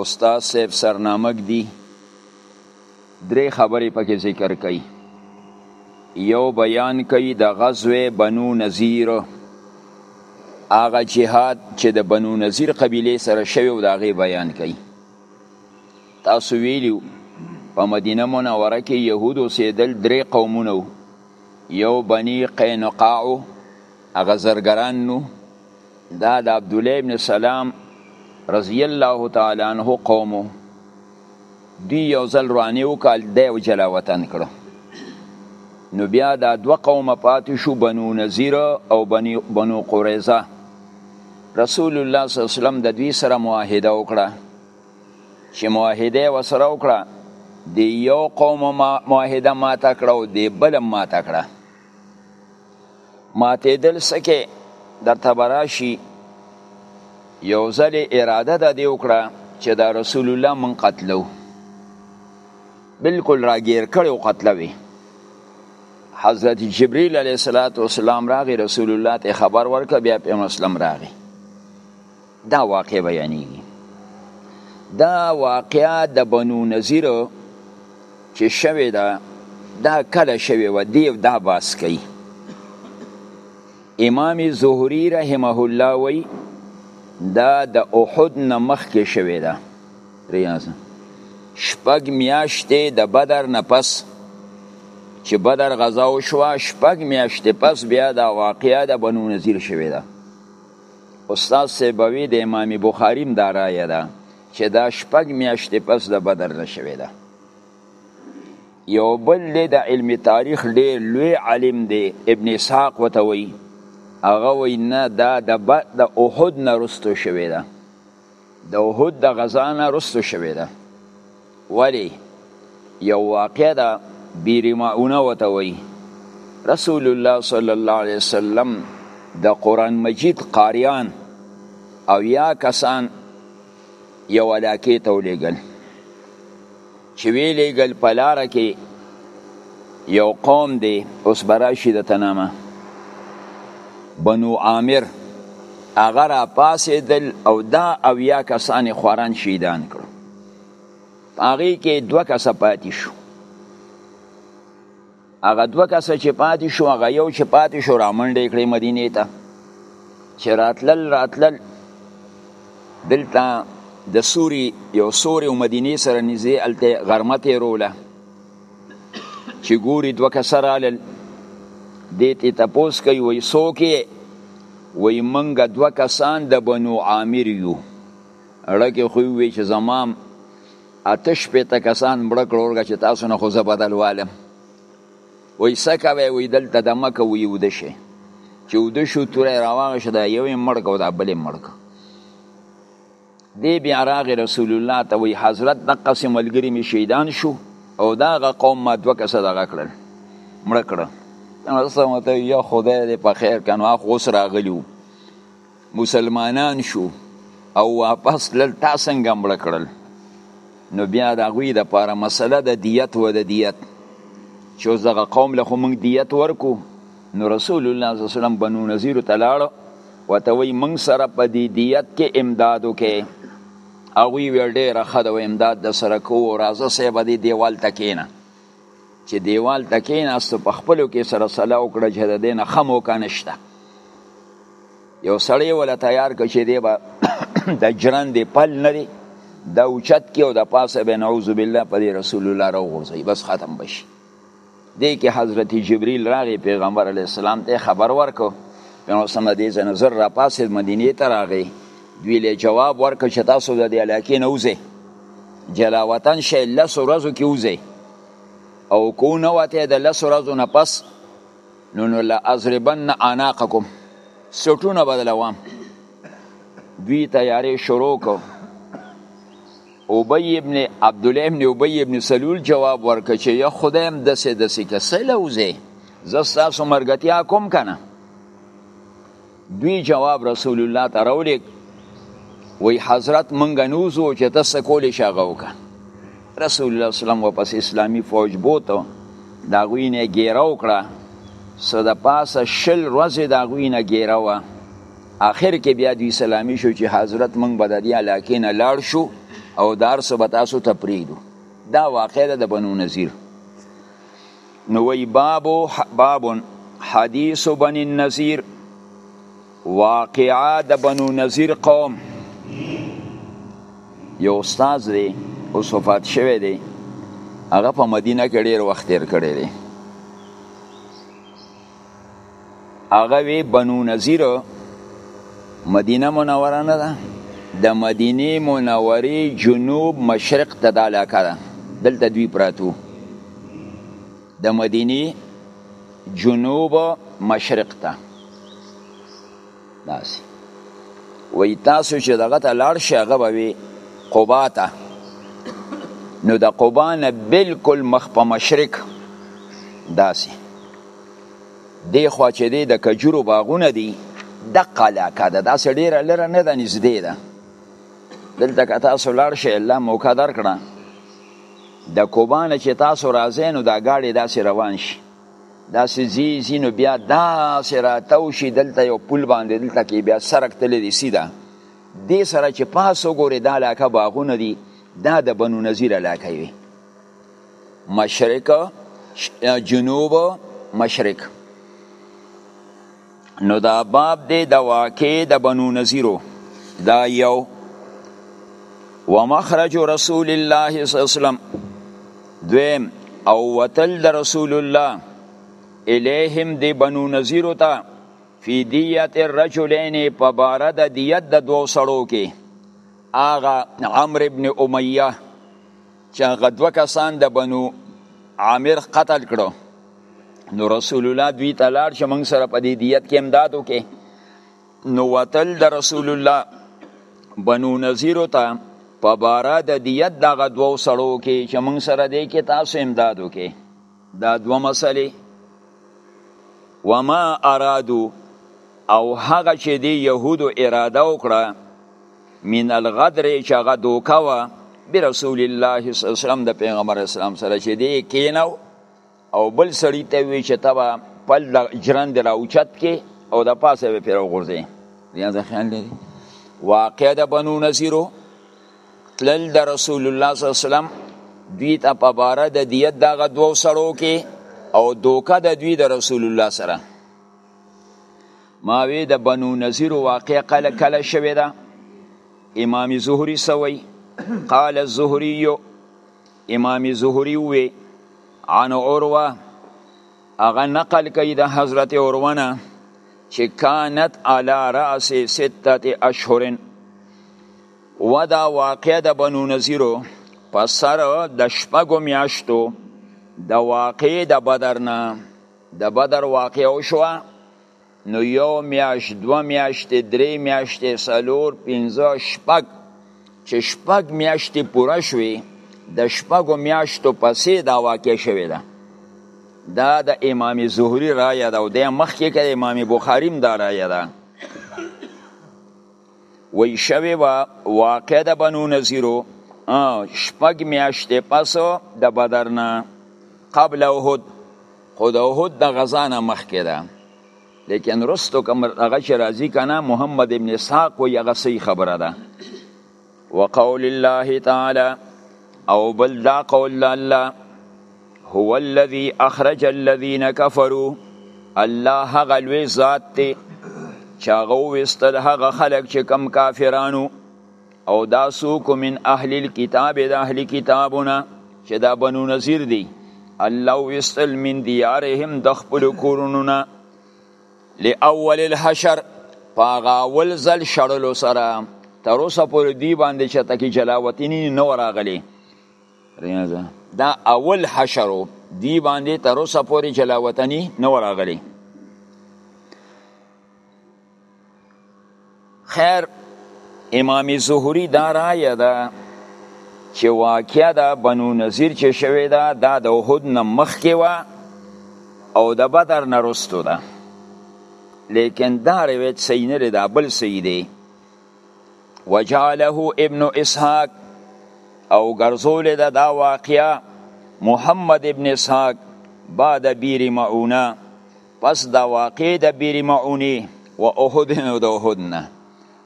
استاد صاحب سرنامک دی درې خبرې پکې ذکر کوي یو بیان کوي د غزوه بنو نذیر هغه جهاد چې د بنو نذیر قبیله سره شوی او د هغې بیان کوي تاسو ویلي په مدینه منوره کې یهود اوسېدل درې قومونه یو بني قینقاع هغه زرګران نو دا د عبد الله ابن سلام رضی الله تعالی عنہ قوم دی یو ځل رواني وکال د یو جلا وطن کړو نو بیا دا دوه قومه پاتې شو بنو نذیر او بنی بنو قریظه رسول الله صلی الله علیه وسلم د دوی سره معاهده وکړه چې معاهده وسره وکړه د یو قوم معاهده ماته کړه او د بل ماته کړه ماتېدل څه کې درته به راشي یو ځل اراده د دې وکړه چې دا رسول الله من قتلو بالکل راګیر کړو قتلوي حضرت جبريل عليه السلام راغی رسول الله ته خبر ورکړ بیا په مسلم راغی دا واقع بیانیږي دا واقعا د بنو نذیر چې شوې ده دا کله شوې و دی دا باس کوي امام زهری رحمه الله وی دا د احد نه مخکې شوې ده ریاض شپږ میاشتې د بدر نه پس چې بدر غزا وشوه شپږ میاشتې پس بیا دا واقعا د بنو نذیر شوې ده استاد سیبوی د امام بخاری هم دا رایه ده چې دا شپږ میاشتې پس د بدر نه شوې ده یو بل دی د علم تاریخ ډېر لوی عالم دی ابن اسحاق ورته وایي هغه وایي نه دا د احد نه وروسته شوې ده د احد د غزا نه رستو شوې ده ولی یو واقع ده بیریماونه وته وی رسول الله صلی الله علیه وسلم د قران مجید قاریان او یا کسان یو علاقه ته ولېږل چې وی لیږل په لاره کې یو قوم دی اوس به راشي د تنامه بنو عامر هغه را پاسېدل او دا اویا کسان یې خواران شهیدان کړو په هغې کې دوه کسه پاتې شو هغه دوه کسه چې پاتې شو هغه یو چې پاتې شو رامنډې کړې مدینې ته چې راتلل راتلل دلته د سوري یو سوري او مدینې سره نږدې هلته غرمه تېروله چې ګوري دوه کسه رالل دې ته تپوس کوي وایي څوک یې وایي موږ دوه کسان د بنو عامر یو ړکه خو وی چې زمام اته شپېته کسان مړه کړه ورګه چې تاسو نه خو زه بدل والم وایي څه کوی وایي دلته دمه که وایي وده شي چې وده شو توره یې راواغېشه دا یو یې مړ کړه او دا بل یې مړ کړه دی بیا راغی رسول الله ته وایي حضرت دقسې ملګري مې شهیدان شو او دا هغه قوم ما دوه کسه دغه کړل مړه کړه نو ورته یا خدای دې په خیر کنه اخ اوس راغلی وو مسلمانان شو او واپس تلل تا څنګه مړ کړل نو بیا د هغوی دپاره مسله د دیت و د دیت چې اوس دغه قوم له خو موږ دیت ورکو نو رسول الله صلی الله علیه وسلم بنو نظیر ته لاړو ورته وایي موږ سره په دې دیت کې امداد وکړي هغوی ویل ډېره ښه ده امداد درسره کوو راځه صاحبه دې دیوال ته کښېنه چې دیوال ته کېناستو په خپلو کې سره سلا وکړه چې د دې نه ښه موقع نشته یو سړی ولا تیار کړ چې دی به د جرند پل نه دی دا اوچت کې او د پاسه به نعوذ بالله په رسول الله راوغورځي بس ختم بشي دې کې حضرت جبريل راغی پیغمبر علی السلام ته خبر ورکو نو سم دې زنه زر را پاسه مدینه ته راغی دوی له جواب ورکړ چې تاسو د دې علاقې نه وځئ جلا وطن شي لس ورځو کې وځي او کو نه وته د لس ورځو نه پس نو نو لا ازربن اناقکم سټونه بدلوم دوی تیاری شروع کو ابی ابن عبد الله ابن ابی ابن سلول جواب ورکړ چې یا خدایم دسه دسه کسلوزه زه تاسو مرګتیا کوم کنه دوی جواب رسول الله ته راولېږ وی حضرت مونږ نوزو چې ته څه کولی شې هغه وکړه رسول الله وسلم واپس اسلامي فوج بوته د هغوی نه ګیره وکړه څه د پاسه شل ورځې د هغوی نه ګیره وه آخر کې بیا دوی سلامي شو چې حضرت مونږ به د دې علاقې نه لاړ شو او دار څه به تاسو ته پرېږدو دا واقع ده د بنو نظیر نو وی باب باب حدیث بنی النذیر واقعا د بنو نذیر قوم یو استاد دی او صفات شوی دی هغه په مدینه کې ډیر وخت تیر کړی دی هغه وی بنو نذیر مدینه منوره نه ده د مدینه منوره جنوب مشرق ته د علاقه ده دلته دوی پراتو د مدینه جنوب مشرق ته داسې وایي تاسو چې دغه ته لاړ شئ هغه به وي قبا ته نو د قبا نه بلکل مخ په مشرق داسې دی خوا چې دی د کجورو باغونه دي دقه علاقه ده داسې ډېره لره نه ده نږدې ده دلته که تاسو لاړ شئ الله موقع درکړه د کوبانه چې تاسو راځئ نو دا ګاډی داسې روان شي داسې ځي ځي نو بیا داسې راتاو شي دلته یو پل باندې دلته کې بیا سرک تللی دی سیده دې سره چې پاس وګورې دا علاقه باغونه دي دا د بنو نظیر علاقه وي مشرق جنوب مشرق نو دا باب دی د واقع د بنو نذیرو دا یو ومخرج رسول الله صلی الله علیه وسلم دویم او وتل د رسول الله الیهم دی بنو نذیر ته فی دیت الرجلین په بار د دیت د دوو سړو کې آغا عمرو ابن امیه چې هغه دوه کسان د بنو عامر قتل کړو نو رسول الله دوی ته لاړ چې موږ سره په دې دیت کې امداد وکړي نو وتل د رسول الله بنو نذیر ته په بارا د دیت دغه دوو سړو کې چې موږ سره دی کې تاسو امداد وکړي دا دوه مسلې وما ارادو او هغه چې دی يهودو اراده وکړه من الغدر چې هغه دوکه وه برسول الله صلی الله علیه وسلم د پیغمبر اسلام سره چې دی کینو او بل سړی ته وی چې تبا پل جرند را اوچت کې او د پاسه به پیرو غورځي ریاض خیال لري واقع د بنو نصیرو تلل د رسول الله صلی الله علیه وسلم دوی ته په باره د دیت دغه دوو سړو کې او دوکه د دوی د رسول الله سره ماوی د بنو نذیر واقع کله کله شوې ده امام زهری سوی قال الزهری امام زهری وی عن عروه اغه نقل کوي د حضرت عروه چې کانت علی راس سته اشهرن و دا واقع د بنو نظیرو په سر د شپږو میاشتو د واقع د بدر نه د بدر واقع وشوه نو یو میاش دو میاشتې درې میاشتې څلور پنځه شپږ چې شپږ میاشتې پوره شوې د شپږو میاشتو پسې دا واقع شوې ده دا د امام زهري رایه ده او د مخکې کې امام بخاري هم دا رایه ده وی شوی و واقع د بنو نذیرو شپږ میاشتې پس د بدر نه قبل احد خو د احد د غزا نه مخکې ده لیکن رستو کوم هغه چې راځي کنه محمد ابن اسحاق وی هغه صحیح خبره ده وقول الله تعالی او بل دا قول الله هو الذي اخرج الذين كفروا الله هغه لوی ذات دی چې هغه وستل هغه خلک چې کم کافرانو او دا سوق من اهل الكتاب د اهل کتابونه چې دا بنو نذیر دی الله وستل من دیارهم د خپل کورونو نه لاول الحشر پاغه اول زل شړلو سره تر اوسه پورې دی باندې چې تکي جلاوطنی نه راغلی دا اول حشرو دی باندې تر اوسه پورې چې لا وطني نه وراغلی خیر امام زهری دا رایه ده چې واقعا دا بنو نظیر چې شوې ده دا د احد نه مخکې وه او د بدر نه رستو ده لیکن دا روایت صحیح نه دی دا بل صحیح دی وجعله ابن اسحاق او ګرځول د دا واقعیا محمد ابن اسحاق بعد بیر معونه پس دا واقع د بیر معونی و احد نو د احد نه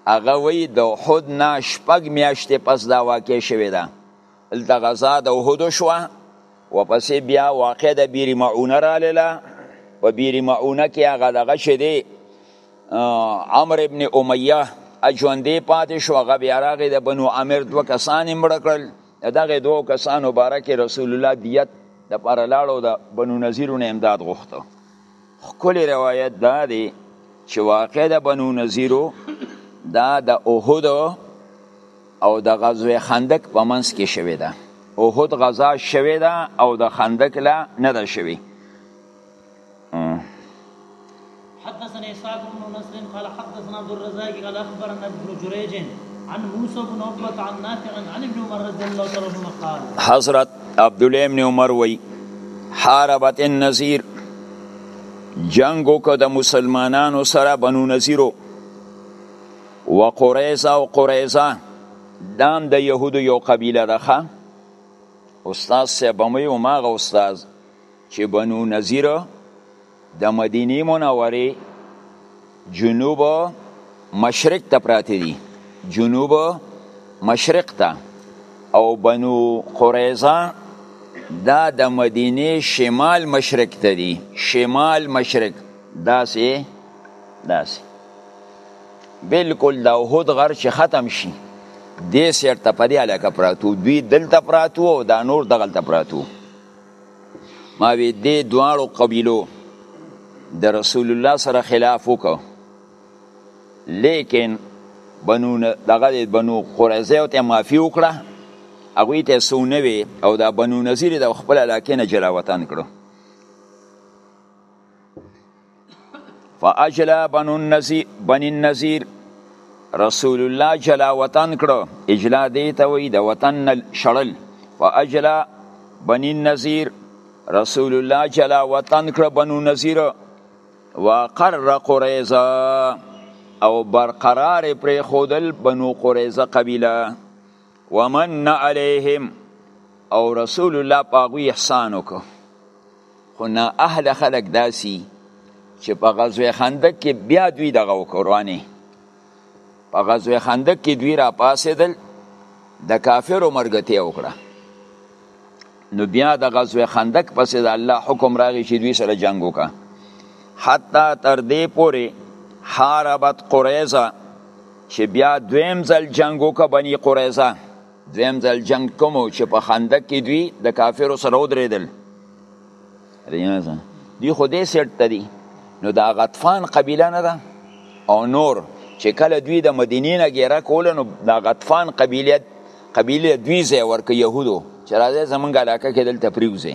هغه وی د احد نه شپږ میاشتې پس دا واقع شوې ده دلته غزا د احد شوه وپسې بیا واقع د بیر معونه رالیله په بیر معونه کې هغه دغه چې دی عمر ابن امیه اجوندې پاتې شو هغه بیا راغی د بنو عامر دوه کسان یې مړه کړل د دغه دوو کسانو باره کې رسول الله دیت د پاره لاړو د بنو نظیرو نه امداد غوښته خکل روایت دا دی چې واقع د بنو نظیرو دا د احد او د غزوه خندق په منځ کې شوې ده احد غزا شوې ده او د خندق لا نه ده شوې حدثنا اسحاق بن نصر قال حدثنا عبد الرزاق قال اخبرنا ابن جريج عن موسى بن عقبة عن نافع عن ابن عمر رضي الله تعالى عنهما قال حضرت عبد الله بن عمر وی حاربت النذير جنگ وکړه د مسلمانانو سره بنو نذیرو و قریزه او قریزه دام د یهودو یو قبیله ده ښه استاد صاحب مې او ماغه استاد چې بنو نذیر د مدینه منورې جنوب مشرق ته پراته دي جنوب مشرق ته او بنو قریظه دا د مدینه شمال مشرق ته دي شمال مشرق داسې داسې بالکل د احد غر چې ختم شي دې سیر ته په دې علاقه پراتو دوی دلته پراتو او دا نور دغلته پراتو ما وی دې دواړو قبیلو د رسول الله سره خلاف وکړ لیکن بنو دغه بنو قریظه او ته معافي وکړه هغه ته سونه وی او دا بنو نذیر د خپل علاقې نه جلا وطن کړو فاجلا بنو النذیر بن النذیر رسول الله جلا وطن کړو اجلا دی ته وی د وطن شړل فاجلا بن النذیر رسول الله جلا وطن کړو بنو نذیر وقر قریظه او برقرار پر خودل بنو قریظه قبیله ومن علیهم او رسول الله پاغوی احسان وکړو خو نا اهل خلک داسي چې په غزوه خندق کې بیا دوی دغه وکړوانه په غزوه خندق کې دوی را پاسېدل د کافرو مرګتیا وکړه نو بیا د غزوه خندق پسې د الله حکم راغی چې دوی سره جنگ وکړه حتی تر دې پورې حاربت قریظه چې بیا دویم ځل جنگ وکړه بني قریظه دویم ځل جنگ کوم چې په خندق کې دوی د کافرو سره ودرېدل دی خو دې سیټ ته دي نو دا غطفان قبیله نه ده او نور چې کله دوی د مدینې نه ګیره کوله نو دا غطفان قبیله قبیله دوی ځای ورکه یهودو چې راځي زمونږ علاقه کې دلته پریوځي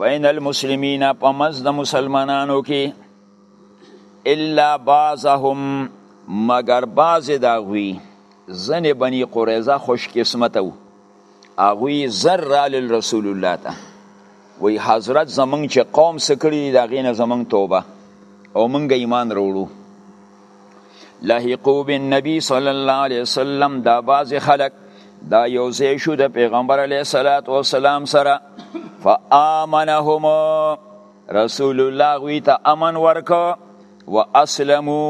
بین المسلمین په مز د مسلمانانو کې الا بعضهم مگر بعض دا غوی زن بنی قریزه خوش قسمت او اغوی زر رال رسول الله ته وی حضرت زمنګ چې قوم سکړی دا غینه زمنګ توبه او منګ ایمان وروړو لحقو بالنبي صلی الله علیه وسلم دا بعض خلق دا یو ځای شو د پیغمبر علیه الصلاۃ والسلام سره فآمنهم رسول الله غوی ته امن ورکو واسلمو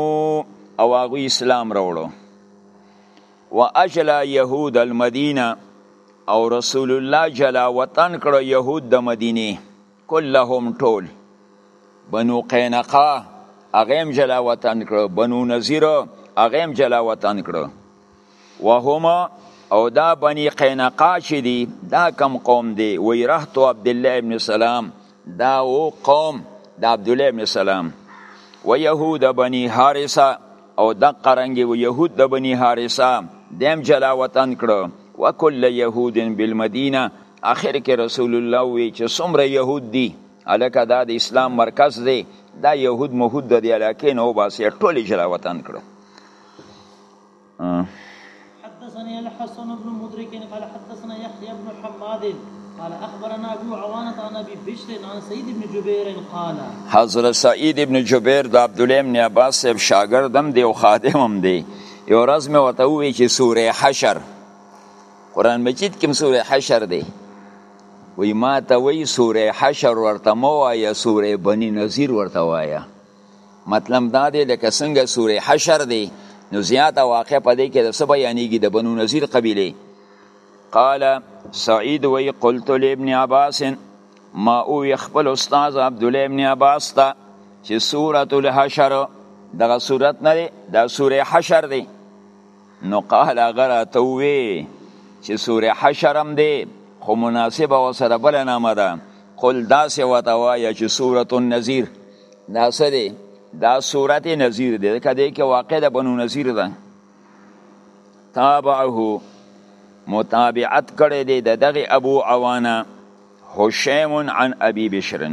او هغه اسلام راوړو واجلا يهود المدينه او رسول الله جلا وطن کړو يهود د مدینه کلهم ټول بنو قینقا اغیم جلا وطن کړو بنو نذیر اغیم جلا وطن کړو وهما او دا بنی قینقا چې دی دا کم قوم دی وی رحت عبد الله ابن سلام دا او قوم د عبد الله ابن سلام و یهود بنی حارثه او د قرنګي و يهود د بني حارثه دیم جلا وطن کړو وکل يهود بالمدینه اخر کې رسول الله وی چې څومره يهود دي الکه دا د اسلام مرکز دی دا يهود مهود د دې علاقې نه وباسي ټول اجرا وطن کړو حدثني الحسن بن مدرك قال حدثنا يحيى بن حماد قال اخبرنا ابو عوانه عن ابي بشر عن سعيد بن جبير قال حضرت سعيد بن جبير د عبد الله بن عباس صاحب شاګردم دی او خادمم دی یو ورځ مې ورته وویل چې سوره حشر قران مجید کې سوره حشر دی وی ما ته وی سوره حشر ورته مو وایا سوره بنی نذیر ورته وایا مطلب دا دی لکه څنګه سوره حشر دی نو زیاته واقع پدې کې د سبا یانیږي د بنو نذیر قبیله قال سعید وی قلت لابن عباس ما او خپل استاد عبد الله ابن عباس ته چې سوره الحشر دغه سورت نه دی دا سوره حشر دی نو قال هغه راته ووی چې سوره حشر هم دی خو مناسبه ورسره بله نامه ده قل داسې ورته وایه چې سوره النذیر دا څه دی دا سورت نذیر دی ځکه دی کې واقع د بنو نذیر ده تابعه متابعت کړی دی د دغه ابو عوانه هشام عن ابي بشر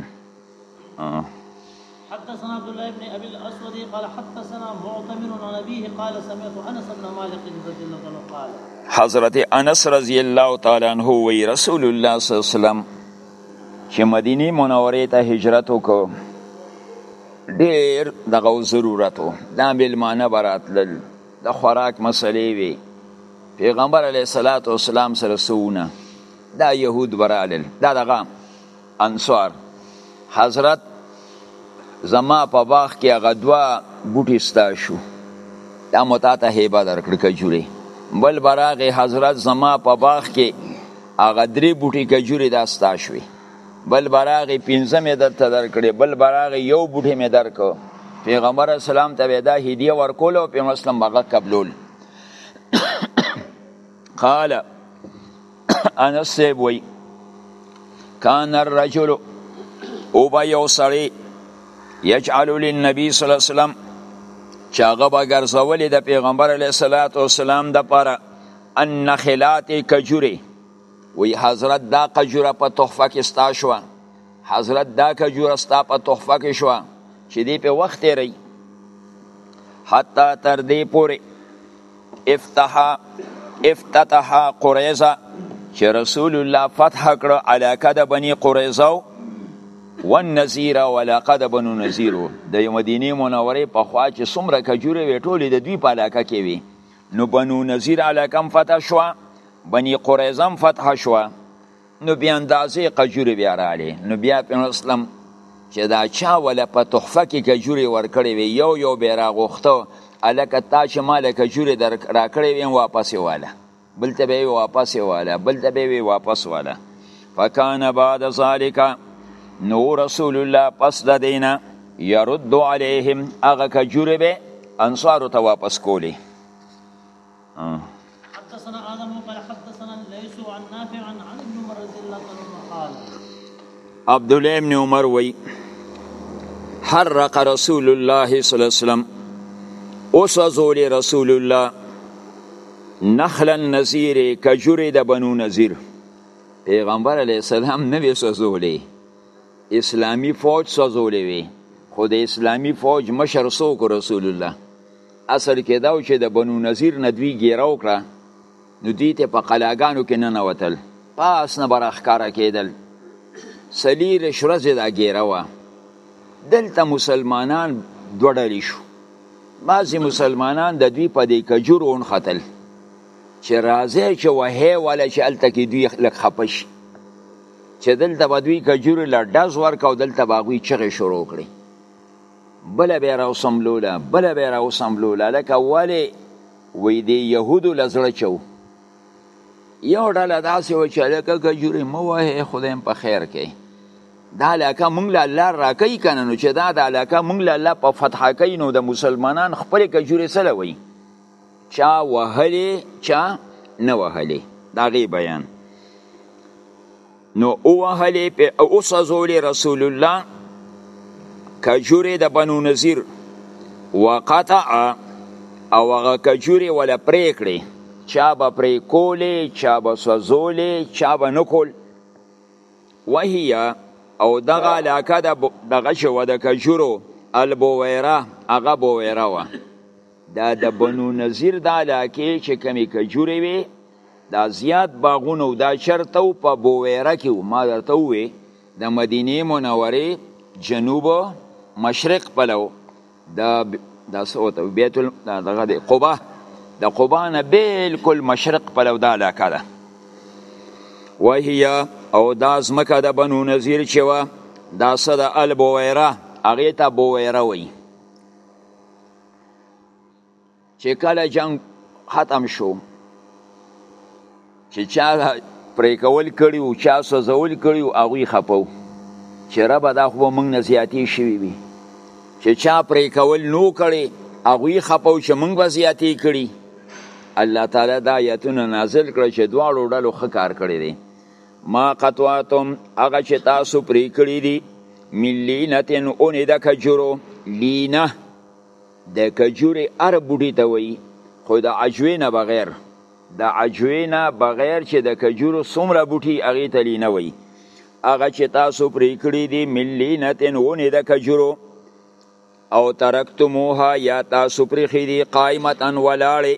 حدثنا عبد الله بن ابي الاسود قال حدثنا معتمر عن ابيه قال سمعت انس بن مالك رضي الله عنه قال حضرت انس رضی الله تعالی عنہ وی رسول الله صلی الله علیه وسلم چې مدینه منوره ته هجرت وکړ ډیر دغه ضرورت و دا ملمانه براتلل د خوراک مسلې وی پیغمبر علیه الصلاۃ والسلام سره سونه دا يهود ورالل دا دغه انصار حضرت زما په باغ کې هغه دوا بوټي ستا شو دا متا ته هیبه درکړ کجوري بل براغه حضرت زما په باغ کې هغه درې بوټي کجوري دا ستا شوي بل براغه پنځه مې درته درکړې بل براغه یو بوټي مې درکو پیغمبر اسلام ته دا هدیه ورکول او پیغمبر اسلام هغه قبول قال انس صاحب وی کان الرجل او با یو سړی یجعل للنبی صلی الله علیه وسلم چې هغه به ګرځولې د پیغمبر علیه الصلاۃ والسلام د پاره النخلات کجوره وی حضرت دا کجوره په تحفه کې ستا شو حضرت دا کجوره ستا په تحفه کې شو چې دی په وخت یې حتی تر دې پورې افتح افتتح قریظه چې رسول الله فتح کړ علاقه د بنی قریظه والنذیر ولاقه د بنو نذیر د مدینه منوره په خوا چې څومره کجورې وې ټولې د دوی په علاقه کې وي نو بنو نذیر علاقه هم فتح شوه بنی قریظه هم فتح شوه نو بیا اندازې قجورې بیا راړې نو بیا په اسلام چې دا چا ولا په تحفه کې کجوري ورکړې وي یو یو به راغوخته الکه تا چې مال کجوري در راکړې وي واپس واله بل ته به واپس واله بل ته به واپس واله فکان بعد ذالک نو رسول الله پس د دینه يرد عليهم هغه کجوري به انصار ته واپس کولی حدثنا آدم قال حدثنا الليث عن نافع عن ابن عمر رضي الله عنه قال عبد الله بن عمر وی حرق رسول الله صلی الله علیه وسلم اوس ازول رسول الله نخل النذیر کجوری د بنو نذیر پیغمبر علی السلام نوی سوزولی اسلامی فوج سوزولی وی خو د اسلامی فوج مشر سوک رسول الله اصل کې دا چې د بنو نذیر نه دوی ګیره وکړه نو دوی ته په قلاګانو کې نه نوتل پاس نه برخکاره کېدل سلیل شرزه دا ګیره وه دلته مسلمانان دوه ډلې شو بعضې مسلمانان د دوی په دې کجورو ونښتل چې راځی چې وهې واله چې هلته کې دوی لږ خفه شي چې دلته به دوی کجورو له ډز ورکړه او دلته به هغوی چغې شروع کړي بله به راوسملوله بله به راوسملوله لکه ولې وی دی یهودو لزړه چو یو ډله داسې و چې لکه کجورې مو وه خدای په خیر کې دا علاقه مونږ له الله راکې کنه نو چې دا د علاقه مونږ له الله په فتح کې نو د مسلمانان خپل کجورې سره وي چا وهلی چا نه وهلی دا غي بیان نو او وهلی په او سزول رسول الله کجوره د بنو نذیر وقطع او هغه کجوره ولا پریکړي چا به پرې کولې چا به سوزولې چا به نه کول وهیا او دغه علاقه د دغه شو د کجورو البویره هغه بویره وه دا د بنو نظیر دا علاقه چې کمی کجورې وي دا زیات باغونه دا چرته په بویره کې ما درته وې د مدینه منورې جنوب مشرق پلو د د سوت بیت دغه د قبا د قبا نه بالکل مشرق پلو دا علاقه ده وهي او دا زمکه د بنو نظیر چې وا دا صد البویره هغه ته بویره وایي چې کله جنگ ختم شو چې چا پرې کول کړي او چا سزول کړي او هغوی خپو چې ربه دا خو موږ نه زیاتې شوي وي چې چا پرې کول نو کړي هغوی خپو چې موږ به زیاتې کړي الله تعالی دا آیتونه نازل کړ چې دواړو ډلو ښه کار کړی دی ما قطعتم هغه چې تاسو پرې کړی دي ملینتن اونې د کجورو لینه د کجورې ار بوډي ته وایي خو د عجوې نه بغیر د عجوې نه بغیر چې د کجورو څومره بوټي هغې ته لینه وایي هغه چې تاسو پرې کړی دي ملینتن اونې د کجورو او ترکتموها یا تاسو پرخی دی قائمتا ولاړی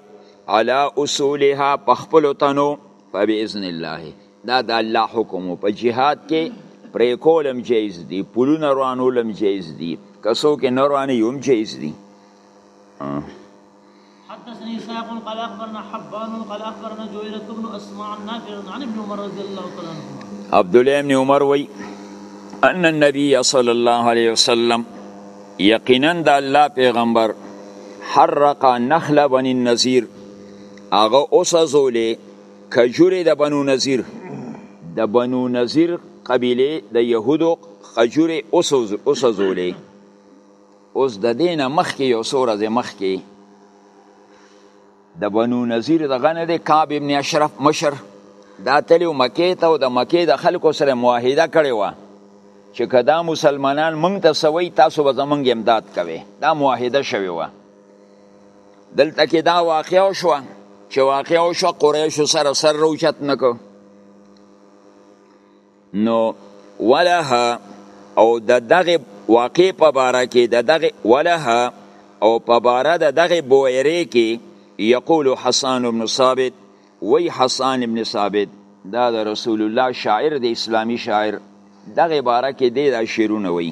علی اصولها پخپل تنو فباذن الله دا د الله حکم په جهاد کې پرې کولم جایز دی پولونه روانولم جایز دی کسو کې نه رواني هم جایز دی حدثني اسحاق قال اخبرنا حبان قال اخبرنا جويرة بن اسماء النافع عن ابن عمر رضي الله تعالى عنهما عبد الله بن عمر وي ان النبي صلى الله عليه وسلم یقینا د الله پیغمبر حرق نخل بني النذير هغه اوسزولې کجوري د بنو نذير د بنو نذير قبيله د يهودو خجوري اوسزولې اوس د دې نه مخکې یو څو ورځې مخکې د بنو نظیر دغه نه دی کعب ابن اشرف مشر دا تلو مکې ته او د مکې د خلکو سره معاهده کړې وه چې که دا مسلمانان مونږ ته سوی تاسو به زمونږ امداد کوي دا معاهده شوې وه دلته کې دا واقع شوه چې واقع شوه قریشو سره سر روچت نه کو نو ولها او ددغه واقعې په باره کې ددغه ولها او په باره ددغه بوئرې کې یقول حسان بن ثابت وی حسان بن ثابت دا د رسول الله شاعر د اسلامی شاعر دغه باره کې دی دا شعرونه وی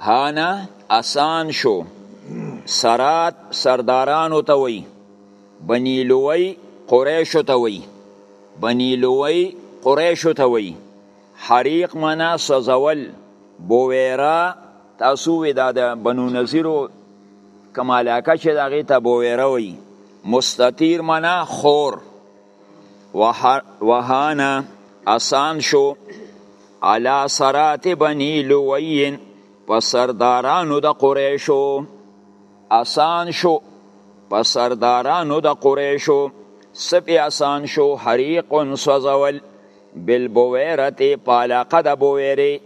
هانه اسان شو سرات سردارانو ته وی بنی لوی قریشو ته وی بنی لوی قریشو ته وی حریق منا سزول بویرا تاسو وی دا د بنو نذیرو کمالاکه چې دغه ته بویرا وی مستطیر منا خور وهانه اسان شو علا سرات بنی لوین په سردارانو د قریشو اسان شو په سردارانو د قریشو سپی اسان شو حریق سوزول بالبویرت پالاقه د بویری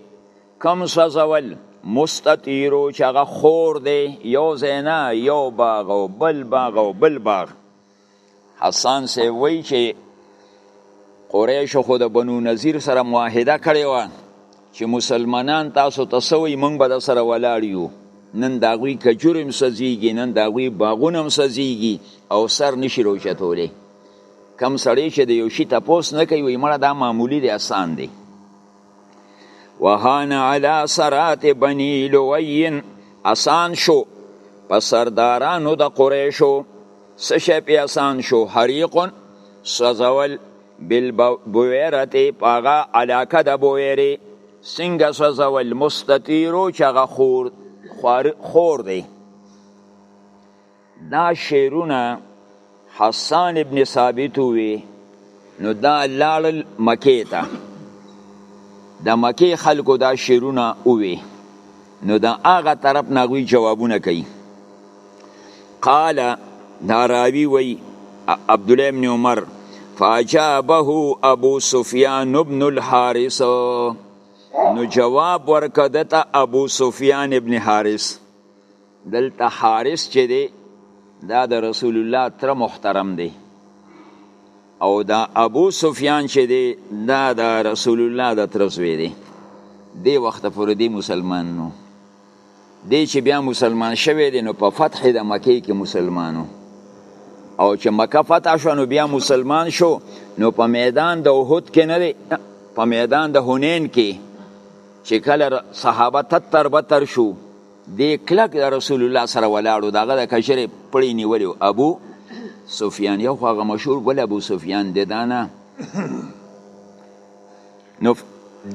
کم سوزول مستطیرو چغه خور دی یو زینا یو باغ او بل باغ او بل باغ حسان صاحب وایي چې قریشو خو د بنو نظیر سره معاهده کړې وه چې مسلمانان تاسو ته څه وایي موږ به در سره ولاړ یو نن د هغوی کجور هم سوځېږي نن د هغوی باغونه هم سوځېږي او سر نشي راوچتولی کم سړی چې د یو شي تپوس نه کوي وایي مړه دا معمولي دی اسان دی وهان علی سرات بنی لوین اسان شو په سردارانو د قریشو سشه پی اسان شو حریقن سوزول بالبویرته پاغا علاقه د بویری سنگ سوزول مستطیرو چغه خور خور دی دا شعرونه حسان ابن ثابت وی نو دا لاړل مکې ته د مکې خلکو دا شعرونه وی نو دا هغه طرف نه غوي جوابونه کوي قال دا راوی وی عبد الله ابن عمر فاجابه ابو سفیان ابن الحارث نو جواب ورکړه دته ابو سفیان ابن حارث دلته حارث چې دی دا د رسول الله تر محترم دی او دا ابو سفیان چې دی دا د رسول الله د تر زوی دی دی وخت پر دی مسلمان نو دی چې بیا مسلمان شوی دی نو په فتح د مکه کې مسلمانو او چې مکه فتح شو نو بیا مسلمان شو نو په میدان د احد کې نه دی په میدان د هنین کې چې کله صحابه تتر بتر شو دی کلک د رسول الله سره ولاړو دغه د کشرې پړی نیولیو ابو سفیان یو خو هغه مشهور بل ابو سفیان دی دانه نو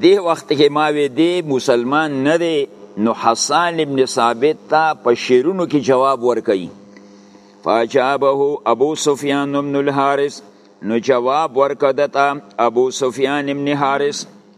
دی وخت کې ما وی دی مسلمان نه دی نو حسان ابن ثابت ته په شیرونو کې جواب ورکړي فاجابه ابو سفیان ابن الحارث نو جواب ورکړه دته ابو سفیان ابن حارث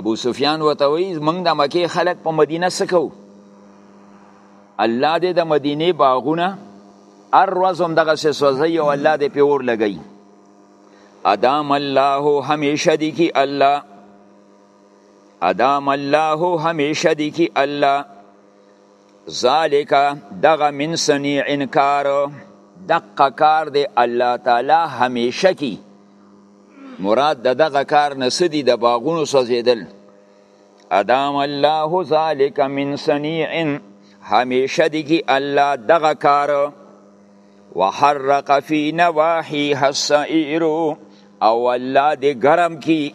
ابو سفیان وته وی موږ د مکه خلک په مدینه سکو الله دې د مدینه باغونه ار روزم دغه سه سوزي او الله دې پیور لګی ادام الله همیشه دی کی الله ادام الله همیشه دی کی الله ذالک دغه من صنیع انکار دقه کار دی الله تعالی همیشه کی مراد د دغه کار نه سدي د باغونو سوځیدل ادام الله ذالک من صنیع همیشه دی کی الله دغه کار وحرق فی نواحی حسائر او الله دی گرم کی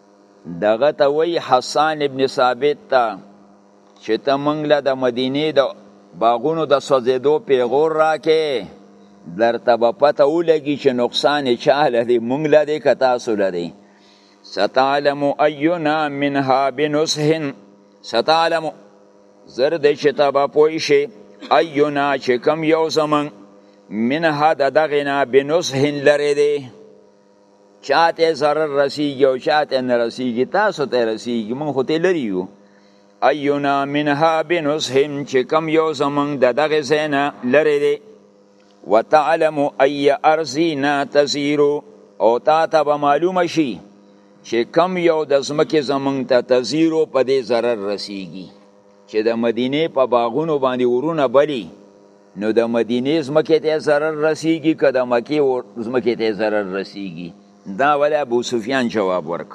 دغه ته وایي حسان ابن ثابت ته چې ته مونږ له د مدینې د باغونو د سوځېدو پیغور راکې درته به پته ولګي چې نقصان یې چا له دی مونږ له دی که تاسو له دی ستعلم اینا منها بنصح ستعلم زر دی چې ته به پوه شي اینا چې کم یو زمونږ منها د دغه نه بنصح لرې دی چاته ضرر رسیږي او چاته نه رسیږي تاسو ته رسیږي مونږ خو ته لري یو ایونا منها بنصهم چې کم یو زمونږ د دغه زینا لري دی وتعلم ای ارزینا تزیرو او تا ته به معلومه شي چې کم یو د ځمکې زمونږ ته تزیرو په دې ضرر رسیږي چې د مدینه په باغونو باندې ورونه بلی نو د مدینه زمکه ته zarar رسیږي که د مکی او زمکه ته zarar رسیږي دا ولا ابو سفیان جواب ورک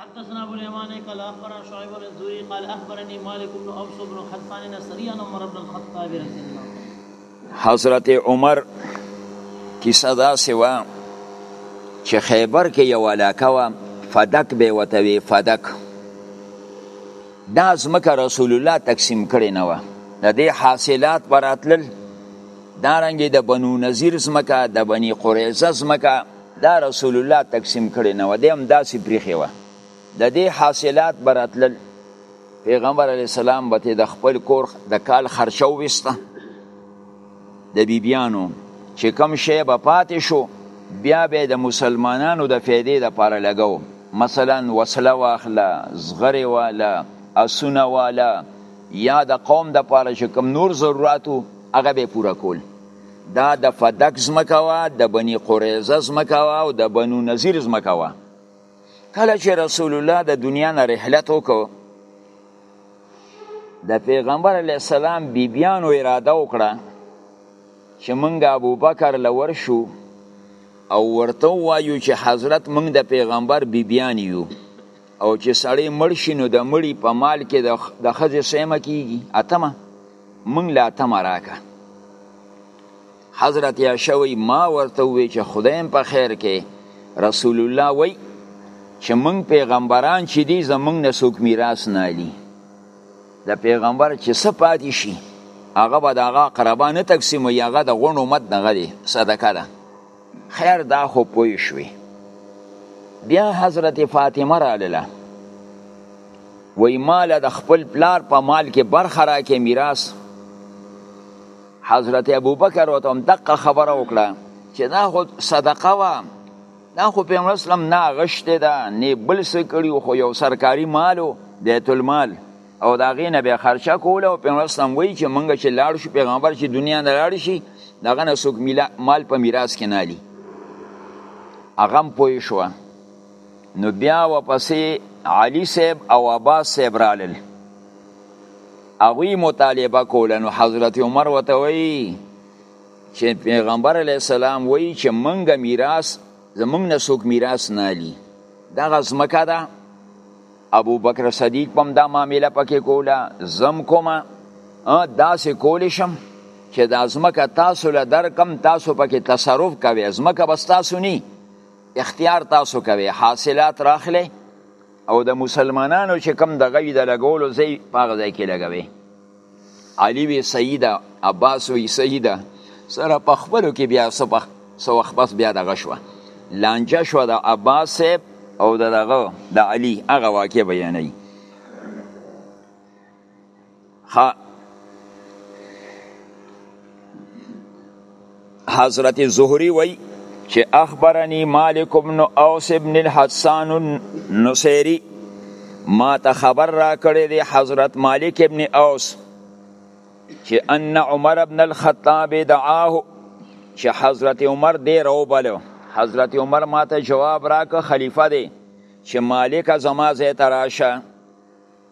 حدثنا ابو اليمان قال اخبرنا شعيب بن الزهري قال اخبرني مالك بن اوس بن حسان النصري عن عمر بن الخطاب رضي الله حضرت عمر کیسه دا سوا چې خیبر کې یو علاقه و فدک به وتوي فدک دا ځمکه رسول الله تقسیم کړې نه وه د دې حاصلات به راتلل دارنګې د بنو نظیر ځمکه د بني قریظه ځمکه دا رسول الله تقسیم کړې نه وه دی هم داسې پریښې وه د دې حاصلات به راتلل پیغمبر علیه السلام به د خپل کور د کال خرچه وویسته د بیبیانو چې کم شی به پاتې شو بیا به د مسلمانانو د فیدې د پاره لګو مثلا وسله واخله زغره والا اسونه والا یا د قوم د پاره چې کم نور ضرورتو هغه به پوره کول دا د فدک زمکوا د بنی قریزه زمکوا او د بنو نذیر زمکوا کله چې رسول الله د دنیا نه رحلت وکړو د پیغمبر علی السلام بیبیانو اراده وکړه چې مونږ ابو بکر لور شو او ورته وایو چې حضرت مونږ د پیغمبر بیبیان یو او چې سړی مړ شي نو د مړی په مال کې د ښځې سیمه کیږي اتمه مونږ لا اتمه راکه حضرت عائشه وی ما ورته وی چې خدایم په خیر کې رسول الله وی چې موږ پیغمبران چې دي زمونږ نه څوک میراث نه الی د پیغمبر چې څه پاتې شي هغه به د هغه اقربا نه تقسیم وي هغه د غون امت دغه دی صدقه ده خیر دا خو پوه شوي بیا حضرت فاطمه راغله وی مال د خپل پلار په مال کې برخه راکې میراث حضرت ابوبکر ورته هم دقه خبره وکړه چې دا خو صدقه وه دا خو پیغمبر اسلام نه غشته ده نه بل څه کړي خو یو سرکاري مال او بیت المال او دا غینه به خرچه کوله او پیغمبر اسلام وایي چې مونږ چې لاړ شو پیغمبر چې دنیا نه لاړ شي دغه نه څوک مال په میراث کې نه لي هغه هم پوه شو نو بیا ورپسې علي صاحب او عباس صاحب رالل هغوی مطالبه کوله نو حضرت عمر وته وی چې پیغمبر علی السلام وی چې منګه میراث زمنګ نه سوک میراث نه لی دا غزمکه ده ابو بکر صدیق پم دا معاملې پکې کوله زم کومه دا سه کول شم چې د ازمکه تاسو له درکم تاسو پکې تصرف کوي ازمکه بس تاسو ني اختیار تاسو کوي حاصلات راخلي او د مسلمانانو چې کم د غوی د لګولو ځای په هغه ځای کې لګوي علي وی صحیح ده عباس وی صحیح ده سره په خپلو کې بیا څه وخت پس بیا دغه شوه لانجه شوه د عباس صاحب او دغه د علي هغه واقع بیانوي ها حضرت زهری وای چې اخبرني مالک بن اوس بن الحسان النصيري ما ته خبر را کړی دی حضرت مالک ابن اوس چې ان عمر ابن الخطاب دعاه چې حضرت عمر دی رو بلو حضرت عمر ما ته جواب راک خلیفہ دی چې مالک زما زه تراشه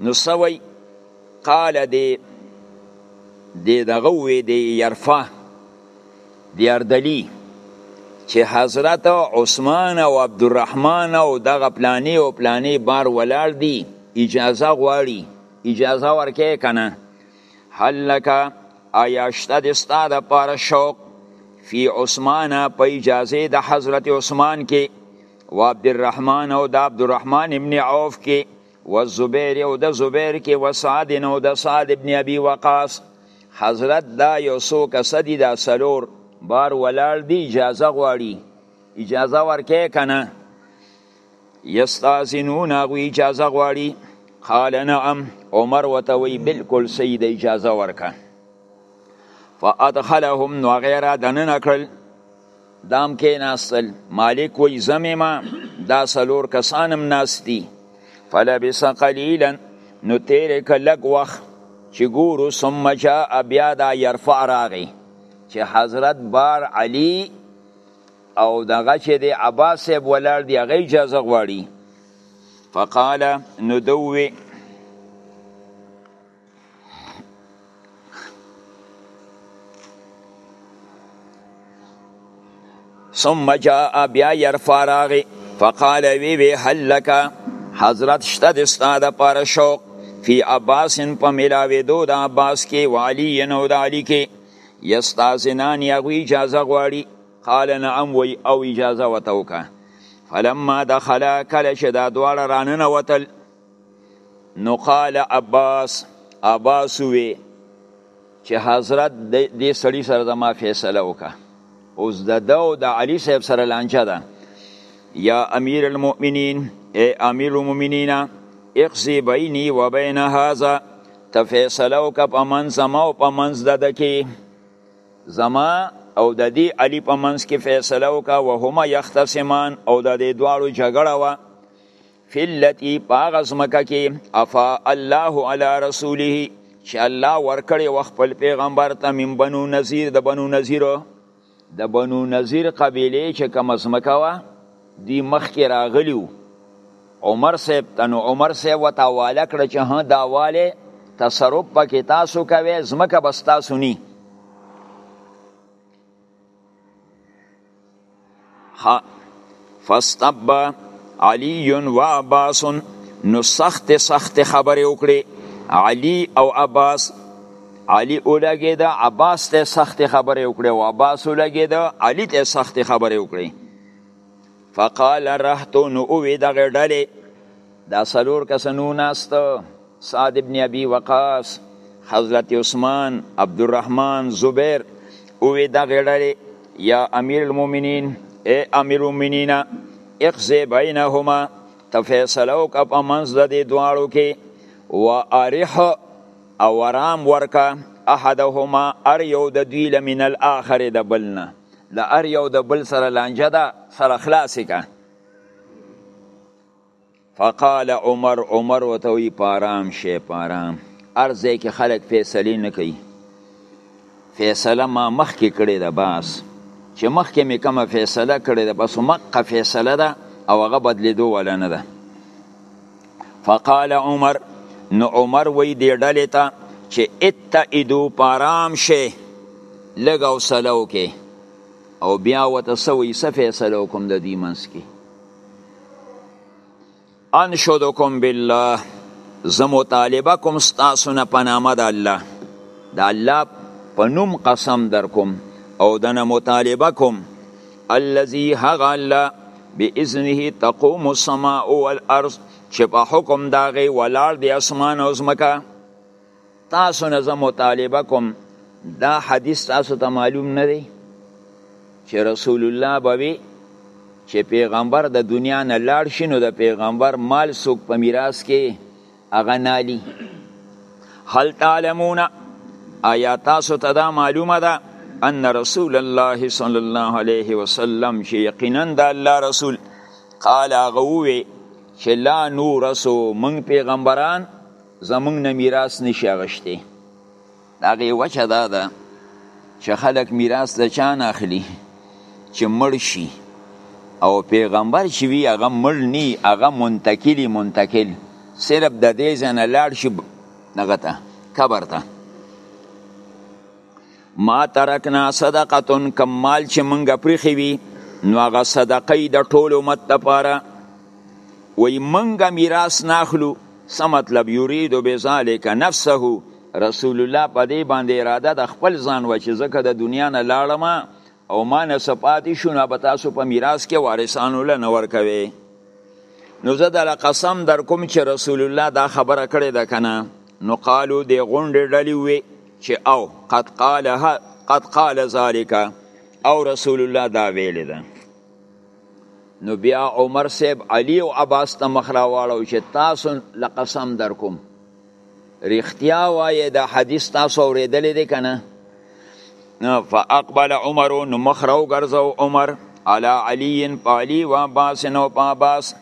نو سوی قال دی دی دغه وی دی يرفع دی اردلی چې حضرت عثمان او عبدالرحمن او دغه پلانی او پلانی بار ولاړ دی اجازه غواړي اجازه ورکې کنه هل لک آیاشته د استاد لپاره شوق فی عثمان په اجازه د حضرت عثمان کې و عبد الرحمن او د عبد الرحمن ابن عوف کې و زبیر او د زبیر کې و سعد او د سعد ابن ابي وقاص حضرت دا یو سو کسدی دا سلور بار ولاړ دی اجازه غواړي اجازه ورکې کنه یستازنون هغه اجازه غواړي قال نعم عمر وتوي بالکل سید اجازه ورکه فادخلهم نو غیره دنن کړل دام کیناستل مالک وی زمه ما دا سلور کسانم ناستی فلبس قلیلا نو تیر کلک وخت چې ګورو ثم جاء بیا دا يرفع راغی چې حضرت بار علی او دغه چې دی عباس صاحب ولاړ دی هغه اجازه غواړي فقال نو دوی ثم جاء بیا يرفع راغي فقال وی وی هل لك حضرت شته د استاد پر شوق فی عباس په ملاوي دو د عباس کې والی نو د علی کې یستازنان یغوی اجازه غواړي قال نعم وی او اجازه وتوکه فلما دخل کله چې دا دواړه راننه وتل نو قال عباس عباس وی چې حضرت دې سړی سره زما فیصله وکا اوس د ده او د علي صاحب سره لانجه ده یا امیر المؤمنین ای امیر المؤمنین اقضی بینی و بین هذا ته فیصله وکا په منځ زما او په منځ د ده کې زما او د دې علي په منځ کې فیصله وکا وهما یختصمان او د دې دواړو جګړه وه فی اللتی په هغه ځمکه کې افا الله علی رسوله چې الله ورکړی و خپل پیغمبر ته من بنو نذیر د بنو نذیر د بنو نذیر قبیله چې کوم ځمکه وه دی مخکې راغلیو عمر صاحب ته نو عمر صاحب ورته حواله کړه چې ها دا والی تصرف پکې تاسو کوئ ځمکه به ستاسو نی ها فاستب علی و عباس نو سخت سخت خبرې وکړي علی او عباس علی اولګي دا عباس ته سخت خبرې وکړي او عباس اولګي دا علی ته سخت خبرې وکړي فقال رهط نو اوی دغه ډلې دا سلور کسنو ناست سعد ابن ابي وقاص حضرت عثمان عبدالرحمن زبیر اوی دغه ډلې یا امیر المؤمنین ای امیر المؤمنین اقضی بینهما ته فیصله وکړه په منځ د دې دواړو کې و ارح او ارام ورکه احدهما ار یو د دوی لمن الاخر د بلنه د ار یو د بل سره لانجه ده سره خلاصې که فقال عمر عمر ورته وی پارام شی پارام ارزه کې خلک فیصلې نه کوي فیصله ما مخکې کړې ده باس چې مخکې مې کومه فیصله کړې ده بس مقه فیصله ده او هغه بدلېدو ولا نه ده فقال عمر نو عمر وی دی ډلی ته چې اتعدو پارام شی لږ حوصله وکې او بیا وته سوی څه فیصله وکم د دوی منځ کې انشدکم بالله زه مطالبه کوم ستاسو نه په نامه د الله د الله په نوم قسم در کوم او د نه مطالبه کوم الذي هغه الله باذنه تقوم السماء والارض چې په حکم دا غي ولار دی اسمان او زمکا تاسو نه زه مطالبه کوم دا حدیث تاسو ته معلوم نه دی چې رسول الله بوي چې پیغمبر د دنیا نه لاړ شي نو د پیغمبر مال څوک په میراث کې هغه نالی هل تعلمون آیا تاسو ته دا معلومه ده ان رسول الله صلی الله علیه وسلم چې یقینا د الله رسول قال هغه ووی چې لا نورسو مونږ پیغمبران زمونږ نه میراث نشي اغشتي هغې وجه دا ده چې خلک میراث د چا نه اخلي چې مړ شي او پیغمبر چې وي هغه مړ نی هغه منتقلی منتقل صرف د دې ځای نه لاړ شي دغه ته قبر ته ما ترکنا صدقه کم مال چې مونږه پریښي وي نو هغه صدقه د ټول امت لپاره وی مونږه میراث ناخلو څه مطلب یرید بذلک نفسه رسول الله په دې باندې اراده د خپل ځان و چې ځکه د دنیا نه لاړم او ما نه سپاتې شو نه به تاسو په میراث کې وارثانو له نه ورکوي نو زه د قسم در کوم چې رسول الله دا خبره کړې ده کنه نو قالو دی غونډې ډلې وې چې او قد قال قد قال ذالک او رسول الله دا ویل ده نو بیا عمر صاحب علی او عباس ته مخ راواړو چې تاسو لقسم در کوم رښتیا وایې دا حدیث تاسو اورېدلی دی که نه فاقبل عمر نو مخ راوګرځو عمر على علي فعلي وعباس نو عباس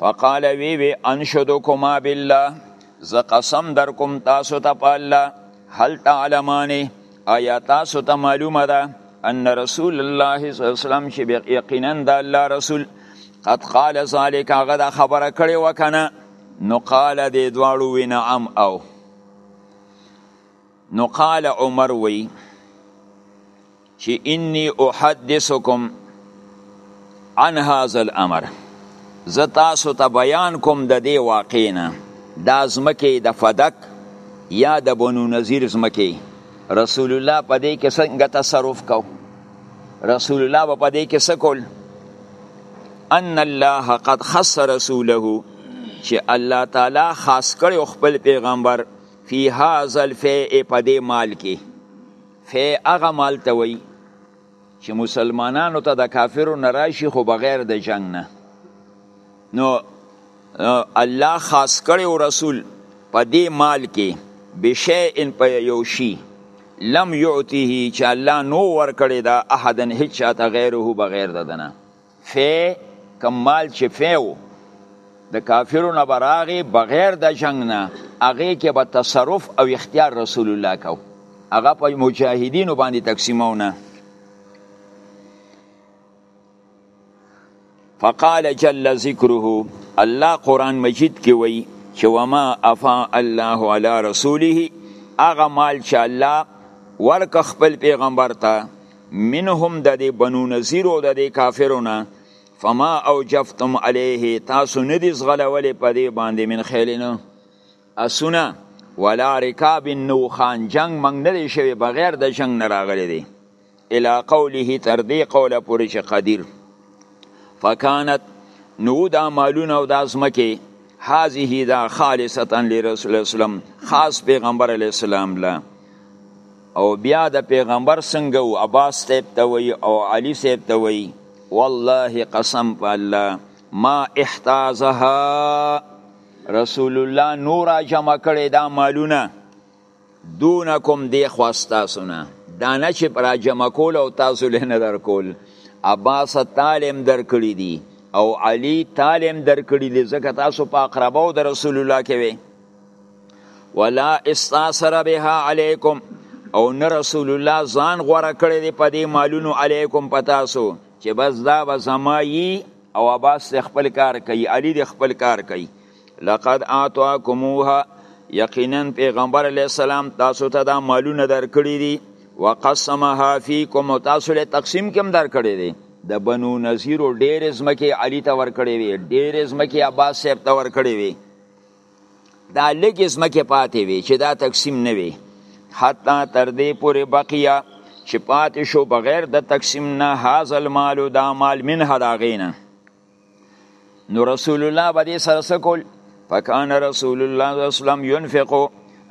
فقال وی وی انشدكما بالله ز قسم در کوم تاسو ته په الله هل تعلمانه آیا تاسو ته معلومه ده ان رسول الله صلی الله علیه وسلم چې یقینا د الله رسول قد قال ذلك هغه دا خبره کړې وکنه نو قال دې دواړو وی نعم او نو قال عمر وی چې انی احدثکم عن هذا الامر زه تاسو ته بیان کوم د دې واقع نه دا زمکه د فدک یا د بنو نذیر زمکه رسول الله په دې کې څنګه تصرف کو رسول الله په دې کې سکول ان الله قد خص رسوله چې الله تعالی خاص کړي خپل پیغمبر فی هاذ الفیء په دې مال کې فی هغه مال ته وایي چې مسلمانانو ته د کافرو نه راشي خو بغیر د جنگ نه نو الله خاص کړي او رسول په دې مال کې بشیء په یو شی لم یعطیه چې الله نو ور کړی دا احدن هیڅ چاته غیره بغیر ددنه ف کمال چې فیو د کافرو نه براغه بغیر د جنگ نه هغه کې به تصرف او اختیار رسول الله کو هغه په مجاهدینو باندې تقسیمونه فقال جل ذکره الله قران مجید کې وایي چې وما افا الله علی رسوله هغه مال چې الله ورک خپل پیغمبر ته منهم د دې بنو نذیر او د دې کافرونه فما اوجفتم علیه تاسو نه دي زغلولې په دې باندې من خیلینو اسونه ولا رکاب نو خان جنگ منګ نه شوی بغیر د جنگ نه راغلی دی الى قوله تر دې قوله پورې چې قدیر فکانت نو دا مالونه او دا ځمکې هذه دا خالصتا لرسول اسلام خاص پیغمبر علی السلام له او بیا د پیغمبر څنګه او عباس صاحب ته وی او علی صاحب ته وی والله قسم په الله ما احتازها رسول الله نور جمع کړي دا مالونه دونکم دی خوا ستاسو نه دا نه چې را جمع کول او تاسو له نه درکول عباس تعلیم درکړي دي او علی تعلیم درکړي دي ځکه تاسو په اقربا او د رسول الله کې وي ولا استاثر بها علیکم او نه رسول الله ځان غوړه کړی دی په دې مالونو علیکم پتاسو چې بس دا به زمایی او عباس خپل کار کوي علی د خپل کار کوي لقد اعطاکموها یقینا پیغمبر علی السلام تاسو ته دا مالونه درکړي دي وقسمها فیکم تاسو له تقسیم کوم درکړي دي د بنو نذیر ډېر زمکه علی ته ورکړي وي ډېر زمکه عباس صاحب ته ورکړي وي دا لګي زمکه پاتې وي چې دا تقسیم نه وي حتی تر دې پورې بقیا چې پاتې شو بغیر د تقسیم نه هاذ المال دا مال منها دا غینه نو رسول الله به دې سره څه کول فکان رسول الله صلی الله علیه وسلم ينفقو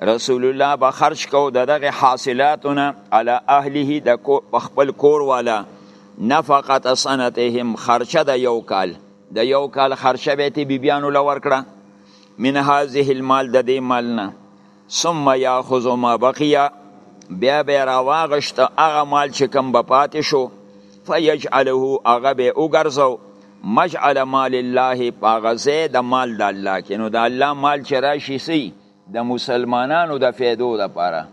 رسول الله به خرج کو د دغه حاصلاتونه علی اهله د کو خپل کور والا نفقت سنتهم خرچه د یو کال د یو کال خرچه به تی بیبیانو لور کړه من هذه المال د دې مالنا ثم یاخذ ما بقی بیا به راواغشت هغه مال چې کم به پاتې شو فیجعله هغه به وګرځو مجعل مال الله پاغزه د مال د الله کې نو د الله مال چې راشي سي د مسلمانانو د فیدو لپاره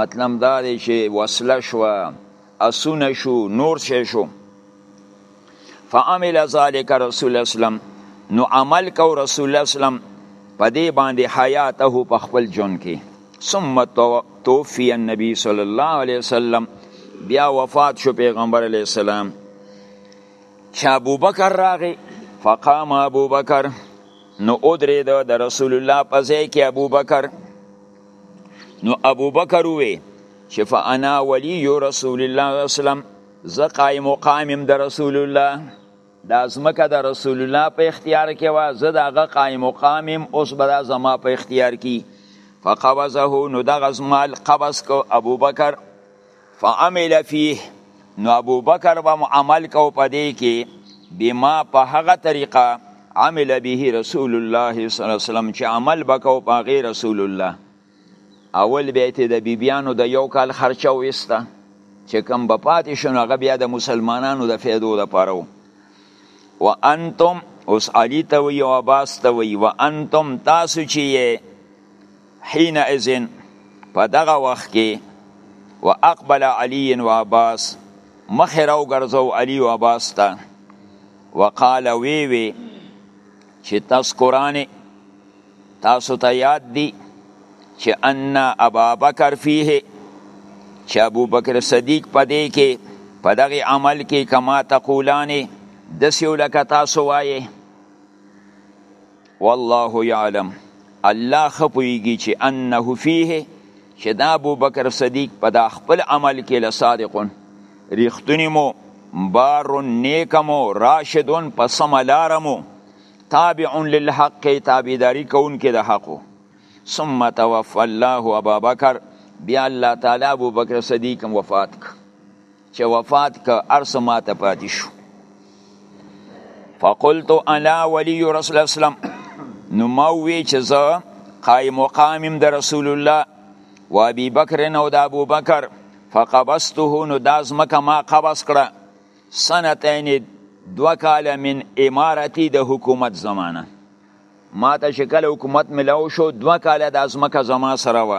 مطلب دا دی چې وسله شوه اسونه شو نور شی شو فعمل ذلك رسول اسلام نو عمل کو رسول اسلام په دې باندې حیاته په خپل جون کې ثم توفي النبي صلى الله عليه وسلم بیا وفات شو پیغمبر علیه السلام چې ابو بکر راغی فقام ابو بکر نو ادرید د رسول الله په ځای کې ابو بکر نو ابو بکر وی چې فانا ولی رسول الله صلی الله علیه وسلم ز قائم قائم د رسول الله د ازمکه د رسول الله په اختیار کې وا زه دغه قائم قائم اوس به زما په اختیار کې فقوزه نو دغه زمال قبض کو ابو بکر فعمل فيه نو ابو بکر به عمل کو پدې کې بما په هغه طریقه عمل به رسول الله صلی الله علیه وسلم چې عمل بکو پاغه رسول الله اول به ته د بیبیانو د یو کال خرچه وسته چې کم به پاتې شنو هغه بیا د مسلمانانو د فیدو د پاره و انتم اوس علی ته وی او عباس ته وی و انتم تاسو چې حين اذن په دغه وخت کې واقبل علي و عباس مخ راو ګرځو علي او عباس ته وقال وی وی چې تذکران تاسو ته یاد دي چې ان ابا بکر فيه چې ابو بکر صدیق پدې کې په دغه عمل کې کما تقولانه د سیو لکه تاسو وایې والله يعلم الله خپويږي چې انه فيه چې دا ابو بکر صدیق په دا خپل عمل کې لصادقون ریختونی مو بارون نیکمو راشدون په سم لارمو تابعون للحق تابعداری کون کې د حقو ثم توفى الله ابا بکر بیا الله تعالی ابو بکر صدیق وفات ک چې وفات که ارس ماته پاتې شو فقلت انا ولی رسول الله اسلام نو ما وی چې زه قائم مقامم د رسول الله و ابي بکر نو د ابو بکر فقبسته نو داز مکه ما قبض کړه سنتین دو کال من امارتی د حکومت زمانه ما ته شکل حکومت ملاو شو دو کال د ازمکه زما سره و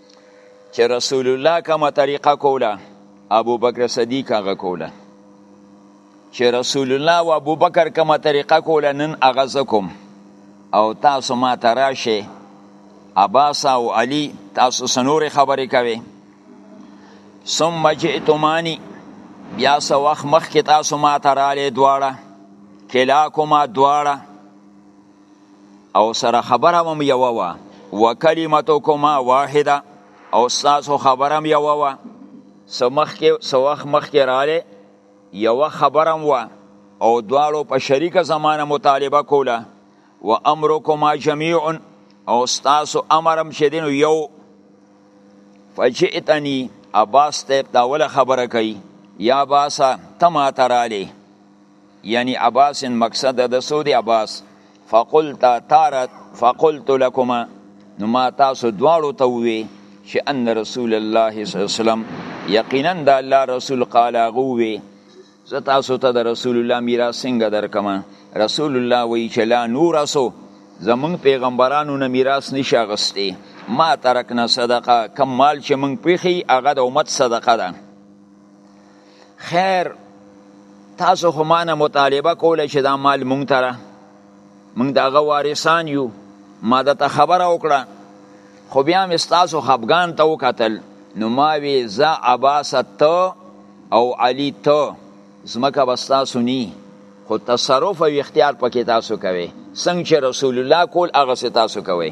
چې رسول الله کومه طریقه کوله ابو بکر صدیق هغه کوله چې رسول الله او ابو بکر کومه طریقه کوله نن هغه زکم او تاسو ما تراشه عباس او علی تاسو سنوري خبرې کوي ثم جئتمانی بیا سو وخت مخکې تاسو ما تراله دواړه کلاکما دواړه او سره خبره هم یوه وه وکلمتکما واحده او ستاسو خبره هم یوه وه څه مخکې څه وخت مخکې راغلی یوه خبره هم وه او دواړو په شریکه زمانه مطالبه کوله و امرکما جمیع او ستاسو امر هم چې دی نو یو فجئتنی عباس طیب دا اوله خبره کوي یا عباسه ته ماته راغلې یعنی عباس مقصد د سود عباس فقلت تارت فقلت لكما نو ما تاسو دواړو ته وی چې ان رسول الله صلی الله علیه وسلم یقینا د الله رسول قال غوي زه تاسو ته د رسول الله میراث څنګه درکم رسول الله وی چې لا نور اسو زمون پیغمبرانو نه میراث نشه غستی ما ترکنا صدقه کم مال چې مونږ پیخي هغه د امت صدقه ده خیر تاسو خو مانه مطالبه کوله چې دا مال مونږ تره مونږ د هغه وارثان یو ما د ته خبره وکړه خو بیا مې ستاسو خفګان ته وکتل نو ما وی زه عباس ته او علی ته زمکه بستاسو نی خو تصرف او اختیار پکې تاسو کوي څنګه چې رسول الله کول هغه تاسو کوي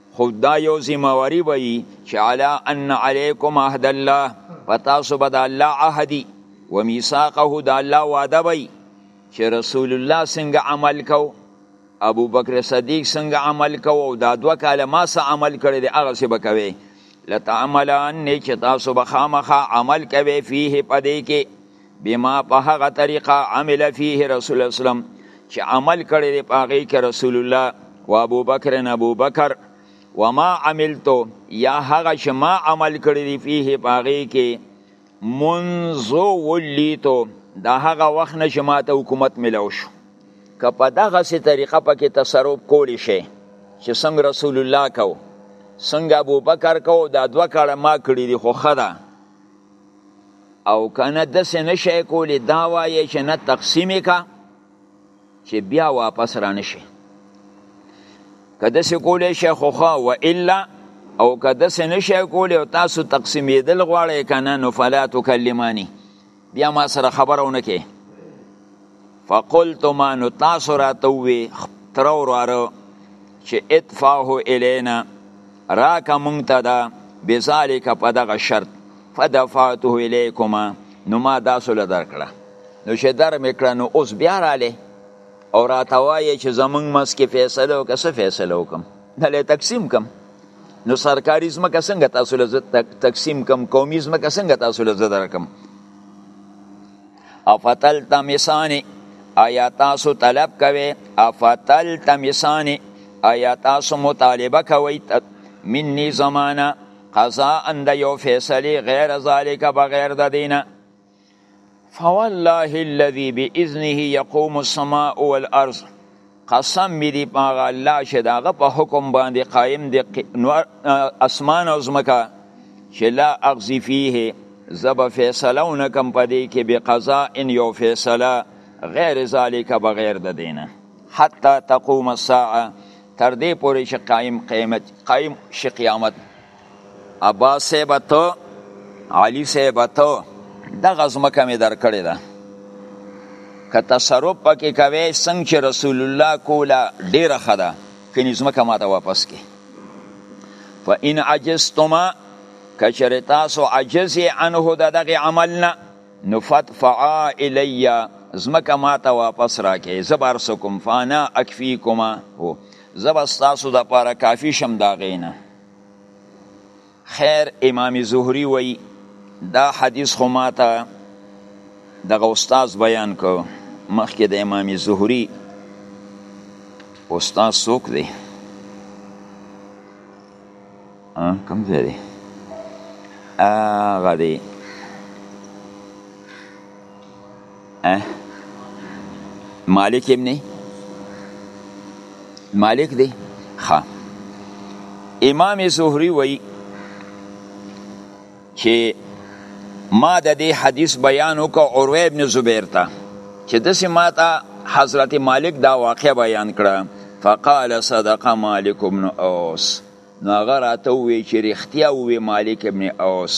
خو دا یو ذمہ واری به وي چې علا ان علیکم عهد الله په تاسو به د الله عهدي و میثاقه د الله وعده وي چې رسول الله څنګه عمل کو ابو بکر صدیق څنګه عمل کو او دا دوه کاله ما سره عمل کړی دی هغه څه بکوي لتعملان چې تاسو به خامخا عمل کوي فيه پدې کې بما په هغه طریقه عمل فيه رسول الله وسلم چې عمل کړی دی پاغي کې رسول الله و ابو بکر نه ابو بکر وما عملتو یا هغه چې ما عمل کړی دی فيه پاغي کې منذ ولیتو دا هغه وخت نه چې ما ته حکومت ملو شو که په دغه سي طریقه پکې تصرف کولی شي چې څنګه رسول الله کو څنګه ابو بکر کو دا دوه کړه ما کړی دی خو خدا او کنه دسه نشي کولی دا وایي چې نه تقسیم کا چې بیا واپس را نشي که دسه کولی شي خو خو و الا او که دسه نشي کولی او تاسو تقسیمېدل غواړئ کنه نو فلا تکلمانی بیا ما سره خبرونه کې فقلتما نو تاسو راته ووی تر وراره چې ادفعه الینا راکه مونږ ته دا بذالک په دغه شرط فدفعته الیکما نو ما داسو له درکړه نو چې در میکړه نو اوس بیا رااله او راته وایي چې زمونږ مس کې فیصله وکړه څه فیصله وکم دله تقسیم کم نو سرکاري ځمکه څنګه تاسو له تقسیم کم قومي ځمکه څنګه تاسو له درکم افتل تمسانی ایا تاسو طلب کوي افتل تمسانی ایا تاسو مطالبه کوي مني زمانه قضا اند یو فیصله غیر ذالک بغیر د دینه فوالله الذي باذنه يقوم السماء والارض قسم می دی په هغه الله چې د هغه په حکم باندې قایم دی اسمان او ځمکه چې لا اغزي فيه زه به فیصله ونه کم په دې کې به قضا ان یو فیصله غیر ذالک بغیر د دینه حتی تقوم الساعه تر دې پورې چې قایم قیامت قایم شي قیامت عباس صاحب ته علي صاحب ته دغه ځمکه مې درکړې ده که تصرف پکې کوي څنګه چې رسول الله کوله ډیره ښه ده کنې ځمکه ماته واپس کې فإن عجزتما کچر تاسو عجز عنه د دغه عمل نه نو فتفعا الی زمکه ما ته واپس راکې زبر سکم فانا اکفیکما هو زبر تاسو د پاره کافی شم دا غینه خیر امام زهری وی دا حدیث خو ماته دغه استاد بیان کو مخکې د امام زهری استاد څوک دی کوم ځای دی هغه دی مالک ابن مالک دی ها امام زهری وای چې ما د دې حدیث بیان وکړ اوروه ابن زبیر ته چې د سماته حضرت مالک دا واقع بیان کړه فقال صدق مالک ابن اوس نو هغه راته وی چې رښتیا وی مالک ابن اوس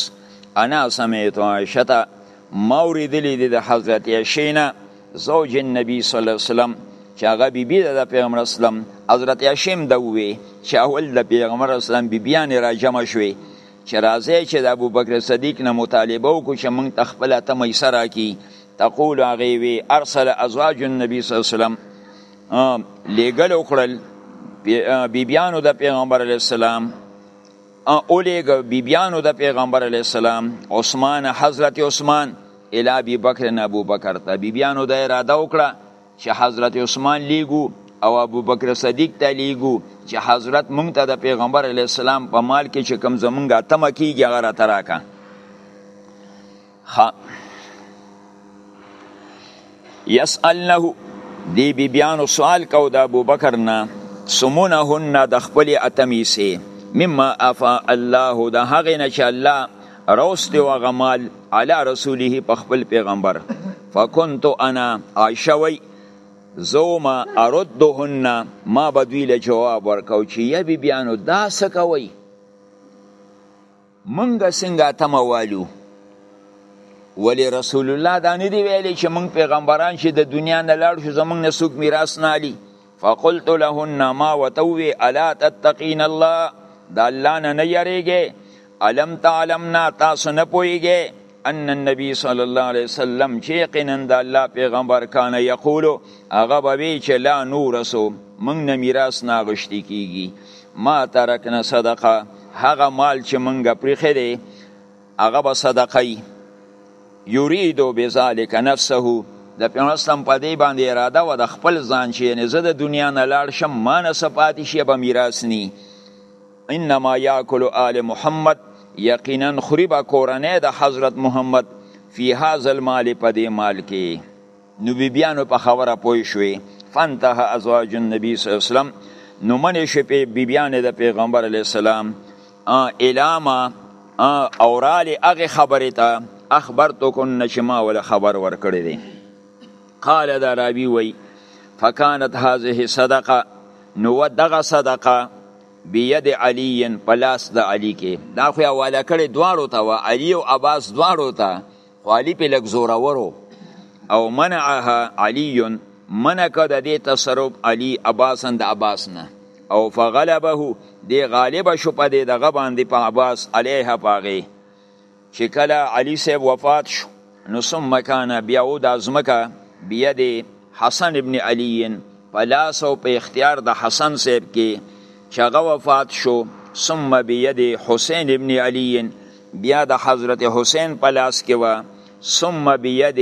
انا سمعت عائشه ما اوریدلی دی د حضرت عائشه نه زوج النبي صلی الله علیه وسلم چې هغه بیبي ده د پیغمبر اسلام حضرت هاشم د وی چې اول د پیغمبر اسلام بیبیان را جمع شوي چې راځي چې د ابوبکر صدیق نه مطالبه وکړو چې موږ تخپل ته میسه راکړي تقول هغه وی ارسل ازواج النبي صلی الله علیه وسلم لېږل وکړل بیبیانو د پیغمبر علیه السلام اولیګ بیبیانو د پیغمبر علی السلام عثمان حضرت عثمان الی ابي بکر نه ابو بکر ته بیبیانو د اراده وکړه چې حضرت عثمان لیګو او ابو بکر صدیق ته لیګو چې حضرت مونږ ته د پیغمبر علی السلام په مال کې چې کم زمونږه تمه کیږي هغه را تراکه خا یسالنه دی بی بیانو سوال کو د ابوبکر نه سمونهن د خپل اتمی سي مما افا الله د هغه نه چې الله روست او غمال علی رسوله په خپل پیغمبر فكنت انا عائشوي زوما اردهن ما بدوی له جواب ورکاو چې یا بی بیانو دا سکوي مونږ څنګه اتمه والو ولی رسول الله دا نه دی ویلی چې مونږ پیغمبران چې د دنیا نه لاړ شو زمونږ نه څوک میراث نه الی فقلت لهن ما وتوي الا تتقين الله دا الله نه نه یریږي الم تعلمنا تاسو نه پويږي ان النبي صلی الله علیه وسلم چې یقینا د الله پیغمبر کانه یقول هغه به وی چې لا نور سو موږ نه میراث نه غشتي کیږي ما ترکنا صدقه هغه مال چې موږ پرې دی هغه به صدقه یرید بذلک نفسه د پیغمبر اسلام په دې باندې اراده و د خپل ځان چې نه زه د دنیا نه لاړ شم ما نه سپاتې شي به میراث ني انما یاکل آل محمد یقینا خوری به کورنۍ د حضرت محمد فی هذا المال په دې مال کې نو بیبیانو په خبره پوه شوې فانتهى ازواج النبي صلی الله علیه وسلم نو منې شو په بیبیان د پیغمبر علی السلام الاما اورال هغه خبره ته اخبرتکن نشما ول خبر ور کړی دی قال دا راوی وی فکانت هذه صدقه نو دغه صدقه بيد علي په لاس د علي کې دا خو حواله کړي دواړو ته و علي او عباس دواړو ته خو علي په لګ زورورو او منعها علي منع کړ د دې تصرف علي عباسا د عباس نه او فغلبه دی غالب شو په دې دغه باندې په عباس عليه پاغي چې کله علي صاحب وفات شو نو ثم کان بیا و دا ځمکه بید حسن ابن علي په لاس او په اختیار د حسن صاحب کې چې هغه وفات شو ثم بید حسین ابن علي بیا د حضرت حسین په لاس کې و ثم بید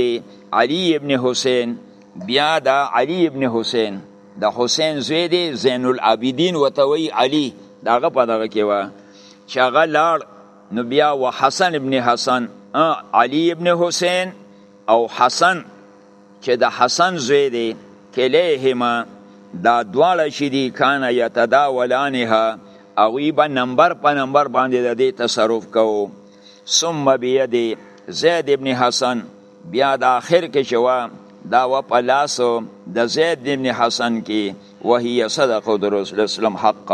علي ابن حسین بیا د علي ابن حسین د حسین زوی دی زین العابدین وتوی علي داغه په دغه کې و چې هغه لاړ نو بیا و حسن ابن حسن علی ابن حسین او حسن چې د حسن زوی دی کلیهما دا دواړه چې دي کان یتداولانها هغوی به نمبر په نمبر باندې د دې تصرف کوو ثم بید زید ابن حسن بیا د آخر کې چې وه دا و په لاسو د زید ابن حسن کې وهي صدق د رسول اسلام حق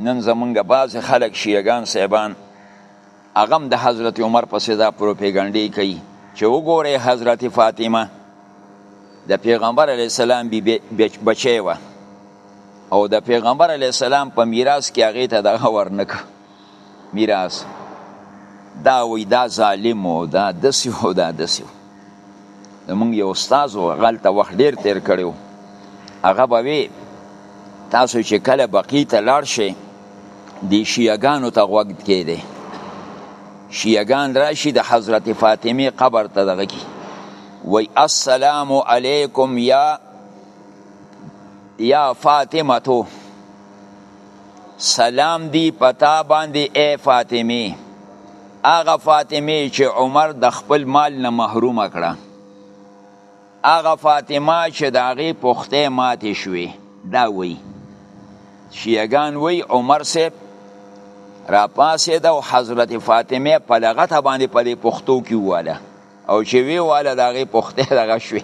نن زمونږ بعضې خلک شیعګان صاحبان هغه هم د حضرت عمر پسې دا پروپیګنډې کوي چې وګورئ حضرت فاطمه د پیغمبر علیه السلام بی بچی وه او د پیغمبر علیه السلام په میراث کې هغې ته دغه ورنکه میراث دا وی دا ظالم و دا دسی و دا دسی و زمونږ یو استاد و غلته وخت ډیر تیر کړو هغه به وی تاسو چې کله بقی ته لاړ شئ د شیعګانو ته غوږ کېده شیعګان راشي د حضرت فاطمه قبر ته دغه کی وی السلام علیکم یا یا فاطمه تو سلام دی په تا باندې ای فاطمې هغه فاطمه چې عمر د خپل مال نه محروم کړه هغه فاطمه چې د هغې پخته ماتې شوې دا وی شیعګان وی عمر صاحب راپاسېده او حضرت فاطمه په لغته باندې په دې پښتو کې وواله او چې وی والا دغه پخته دغه شوي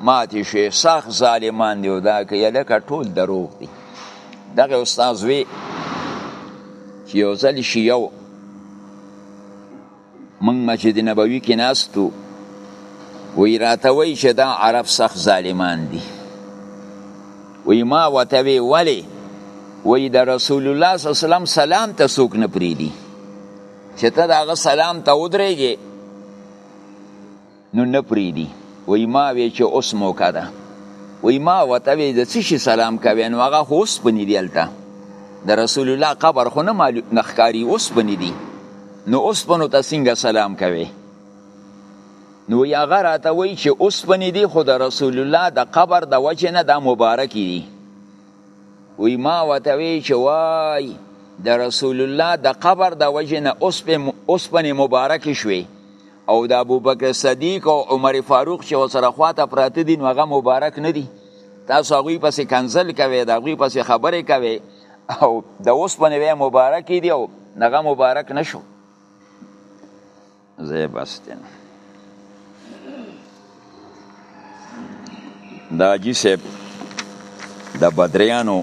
ماتې شوي سخ ظالمان دی دا کې لکه ټول دروغ دي دغه استاد وی چې یو ځل شي یو من مسجد نبوي کې ناستو وی راته وی چې دا عرب سخ ظالمان دي وی ما وته وی ولی وی د رسول الله صلی الله علیه وسلم سلام ته سوک نه پریدي چې ته د هغه سلام ته ودرېږې نو نه پرېږدي وایي ما وی چې اوس موقع ده وایي ما ورته وی د څه شي سلام کوې نو هغه خو اوسپنې دي هلته د رسول الله قبر خو نه معلوم نه ښکاري اوسپنې دي نو اوسپنو ته څنګه سلام کوې نو یا هغه راته وایي چې اوسپنې دي خو د رسول الله د قبر د وجې نه دا مبارکې دي وی ما وته وی چې وای د رسول الله د قبر د وجه نه اوسپنې مبارکې شوې او د ابوبکر صدیق او عمر فاروق چې وسره خواته پراته دي نو هغه مبارک نه دي تاسو هغوی پسې کنزل کوي د هغوی پسې خبرې کوي او د اوسپنې وی مبارکې دي او هغه مبارک نشو زه بس دین دا جی صاحب د بدریانو